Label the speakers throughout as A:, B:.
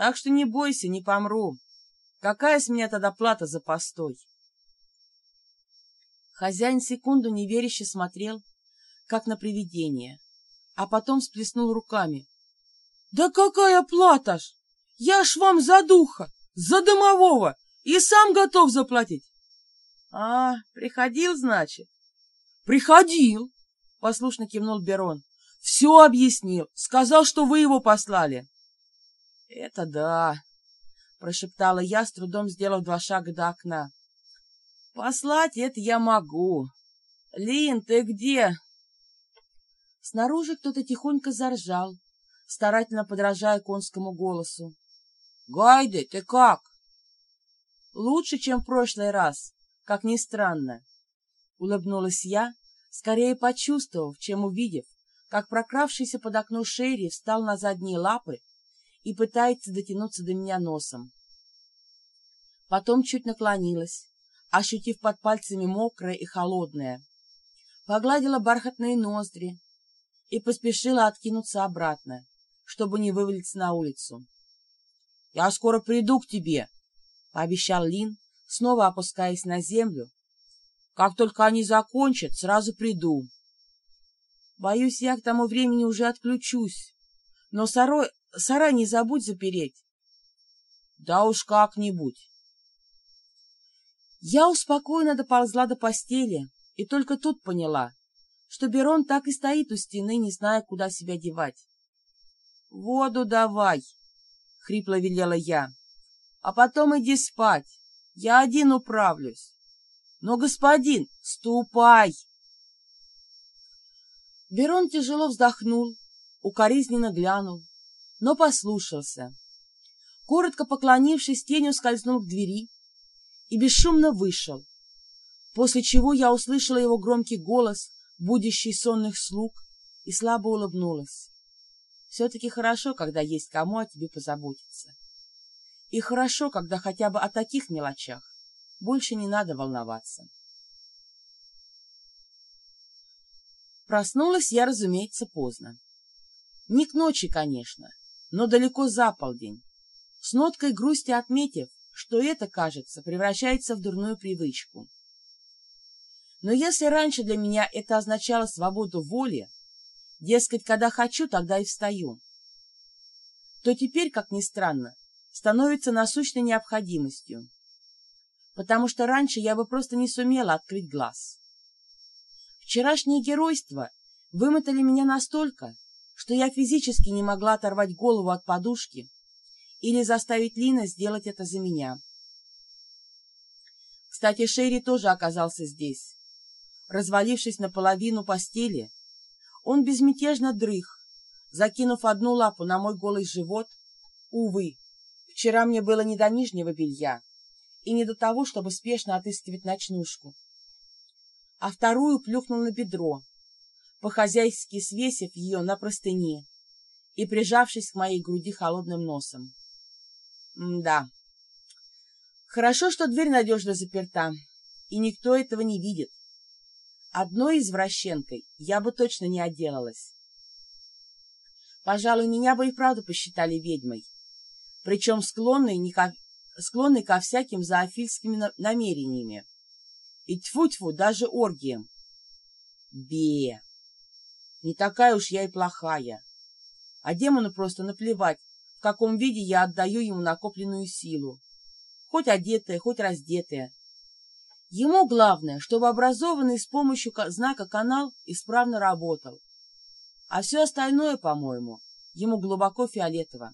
A: Так что не бойся, не помру. Какая с меня тогда плата за постой? Хозяин секунду неверяще смотрел, как на привидение, а потом сплеснул руками. — Да какая плата ж! Я ж вам за духа, за домового и сам готов заплатить. — А, приходил, значит? — Приходил, — послушно кивнул Берон. — Все объяснил, сказал, что вы его послали. — Это да, — прошептала я, с трудом сделав два шага до окна. — Послать это я могу. Лин, ты где? Снаружи кто-то тихонько заржал, старательно подражая конскому голосу. — Гайде, ты как? — Лучше, чем в прошлый раз, как ни странно. Улыбнулась я, скорее почувствовав, чем увидев, как прокравшийся под окно Шерри встал на задние лапы и пытается дотянуться до меня носом. Потом чуть наклонилась, ощутив под пальцами мокрое и холодное, погладила бархатные ноздри и поспешила откинуться обратно, чтобы не вывалиться на улицу. — Я скоро приду к тебе, — пообещал Лин, снова опускаясь на землю. — Как только они закончат, сразу приду. Боюсь, я к тому времени уже отключусь, но сарой, сарай не забудь запереть. — Да уж как-нибудь. Я успокоенно доползла до постели и только тут поняла, что Берон так и стоит у стены, не зная, куда себя девать. — Воду давай! — хрипло велела я. — А потом иди спать. Я один управлюсь. Но, господин, ступай! Берон тяжело вздохнул, укоризненно глянул, но послушался. Коротко поклонившись, тенью скользнул к двери и бесшумно вышел, после чего я услышала его громкий голос, будущий сонных слуг, и слабо улыбнулась. Все-таки хорошо, когда есть кому о тебе позаботиться. И хорошо, когда хотя бы о таких мелочах больше не надо волноваться. Проснулась я, разумеется, поздно. Не к ночи, конечно, но далеко за полдень, с ноткой грусти отметив, что это, кажется, превращается в дурную привычку. Но если раньше для меня это означало свободу воли, дескать, когда хочу, тогда и встаю, то теперь, как ни странно, становится насущной необходимостью, потому что раньше я бы просто не сумела открыть глаз. Вчерашнее геройство вымотали меня настолько, что я физически не могла оторвать голову от подушки или заставить Лина сделать это за меня. Кстати, Шерри тоже оказался здесь. Развалившись наполовину постели, он безмятежно дрых, закинув одну лапу на мой голый живот. Увы, вчера мне было не до нижнего белья и не до того, чтобы спешно отыскивать ночнушку. А вторую плюхнул на бедро, по-хозяйски свесив ее на простыне и прижавшись к моей груди холодным носом. М-да. Хорошо, что дверь надежно заперта, и никто этого не видит. Одной извращенкой я бы точно не отделалась. Пожалуй, меня бы и правда посчитали ведьмой, причем склонной, не ко... склонной ко всяким зоофильским намерениями. И тьфу-тьфу, даже оргиям. Бе! Не такая уж я и плохая. А демону просто наплевать, в каком виде я отдаю ему накопленную силу, хоть одетая, хоть раздетая. Ему главное, чтобы образованный с помощью знака канал исправно работал. А все остальное, по-моему, ему глубоко фиолетово.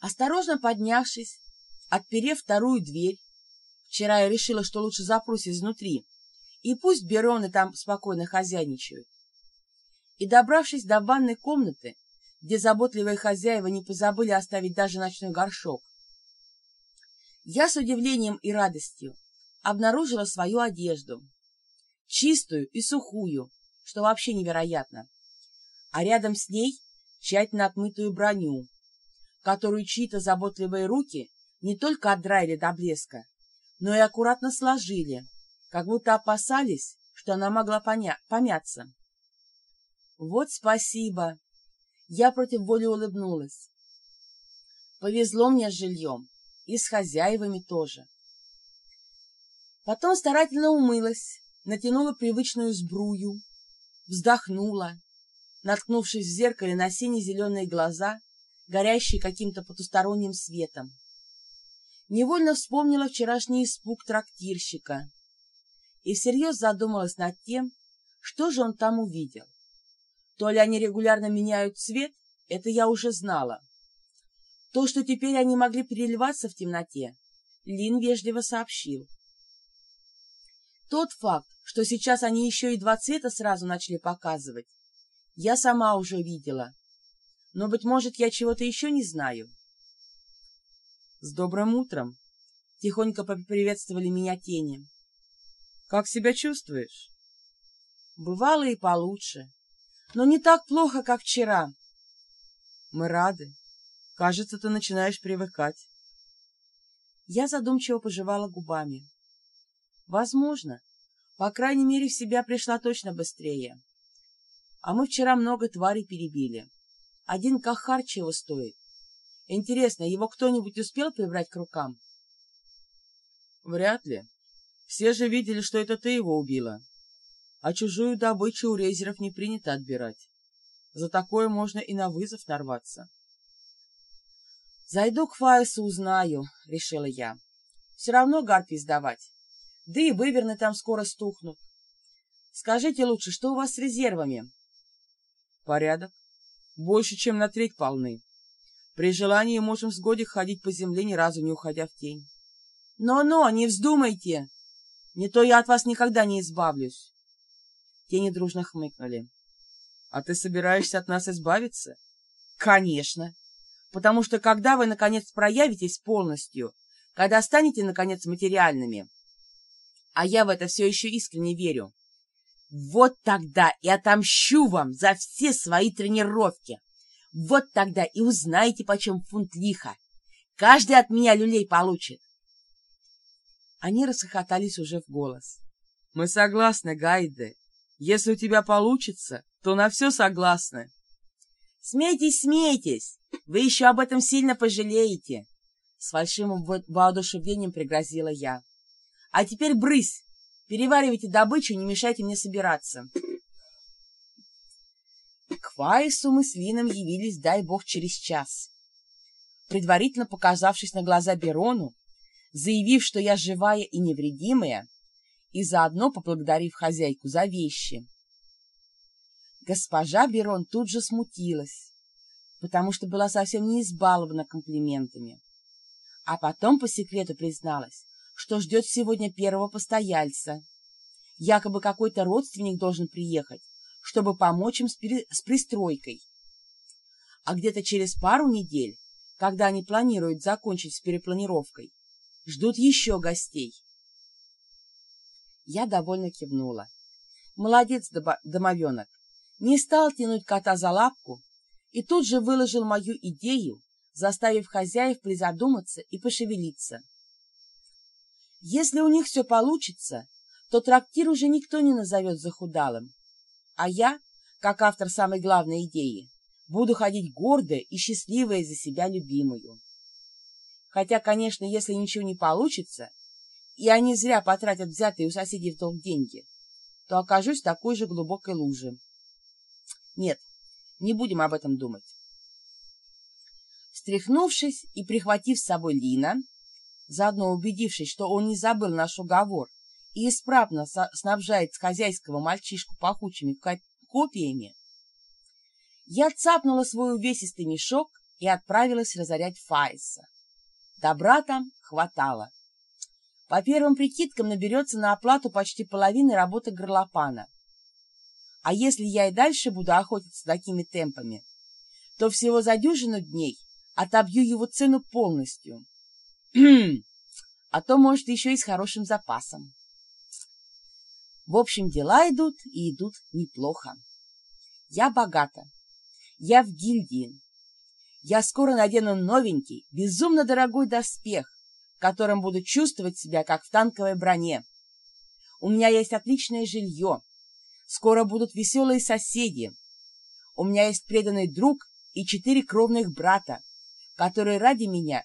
A: Осторожно поднявшись, отперев вторую дверь, вчера я решила, что лучше запрусь изнутри, и пусть Бероны там спокойно хозяйничают, и, добравшись до ванной комнаты, где заботливые хозяева не позабыли оставить даже ночной горшок. Я с удивлением и радостью обнаружила свою одежду, чистую и сухую, что вообще невероятно, а рядом с ней тщательно отмытую броню, которую чьи-то заботливые руки не только отдраили до блеска, но и аккуратно сложили, как будто опасались, что она могла поня помяться. Вот спасибо! Я против воли улыбнулась. Повезло мне с жильем. И с хозяевами тоже. Потом старательно умылась, натянула привычную сбрую, вздохнула, наткнувшись в зеркале на сине-зеленые глаза, горящие каким-то потусторонним светом. Невольно вспомнила вчерашний испуг трактирщика и всерьез задумалась над тем, что же он там увидел. То ли они регулярно меняют цвет, это я уже знала. То, что теперь они могли переливаться в темноте, Лин вежливо сообщил. Тот факт, что сейчас они еще и два цвета сразу начали показывать, я сама уже видела. Но, быть может, я чего-то еще не знаю. «С добрым утром!» — тихонько поприветствовали меня тени. «Как себя чувствуешь?» «Бывало и получше, но не так плохо, как вчера». «Мы рады. Кажется, ты начинаешь привыкать». Я задумчиво пожевала губами. Возможно. По крайней мере, в себя пришла точно быстрее. А мы вчера много тварей перебили. Один кахар чего стоит. Интересно, его кто-нибудь успел прибрать к рукам? Вряд ли. Все же видели, что это ты его убила. А чужую добычу у рейзеров не принято отбирать. За такое можно и на вызов нарваться. «Зайду к Фаису, узнаю», — решила я. «Все равно гарпий сдавать. Да и выверны там скоро стухнут. Скажите лучше, что у вас с резервами? Порядок. Больше, чем на треть полны. При желании можем с годик ходить по земле, ни разу не уходя в тень. Но-но, не вздумайте! Не то я от вас никогда не избавлюсь. Тени дружно хмыкнули. А ты собираешься от нас избавиться? Конечно. Потому что когда вы, наконец, проявитесь полностью, когда станете, наконец, материальными, а я в это все еще искренне верю. Вот тогда и отомщу вам за все свои тренировки. Вот тогда и узнаете, почем фунт лиха. Каждый от меня люлей получит. Они расхохотались уже в голос. Мы согласны, Гайде. Если у тебя получится, то на все согласны. Смейтесь, смейтесь. Вы еще об этом сильно пожалеете. С фальшивым воодушевлением пригрозила я. А теперь брысь! Переваривайте добычу, не мешайте мне собираться. К Фаису мы с Лином явились, дай бог, через час. Предварительно показавшись на глаза Берону, заявив, что я живая и невредимая, и заодно поблагодарив хозяйку за вещи. Госпожа Берон тут же смутилась, потому что была совсем не избалована комплиментами, а потом по секрету призналась, что ждет сегодня первого постояльца. Якобы какой-то родственник должен приехать, чтобы помочь им с, пере... с пристройкой. А где-то через пару недель, когда они планируют закончить с перепланировкой, ждут еще гостей. Я довольно кивнула. Молодец, домовенок. Не стал тянуть кота за лапку и тут же выложил мою идею, заставив хозяев призадуматься и пошевелиться. Если у них все получится, то трактир уже никто не назовет захудалым. А я, как автор самой главной идеи, буду ходить гордая и счастливая за себя любимую. Хотя, конечно, если ничего не получится, и они зря потратят взятые у соседей в долг деньги, то окажусь в такой же глубокой луже. Нет, не будем об этом думать. Встряхнувшись и прихватив с собой Лина, заодно убедившись, что он не забыл наш уговор и исправно снабжает хозяйского мальчишку пахучими копиями, я цапнула свой увесистый мешок и отправилась разорять Файса. Добра там хватало. По первым прикидкам наберется на оплату почти половины работы горлопана. А если я и дальше буду охотиться такими темпами, то всего за дюжину дней отобью его цену полностью. а то, может, еще и с хорошим запасом. В общем, дела идут и идут неплохо. Я богата. Я в гильдии. Я скоро надену новенький, безумно дорогой доспех, в котором буду чувствовать себя, как в танковой броне. У меня есть отличное жилье. Скоро будут веселые соседи. У меня есть преданный друг и четыре кровных брата, который ради меня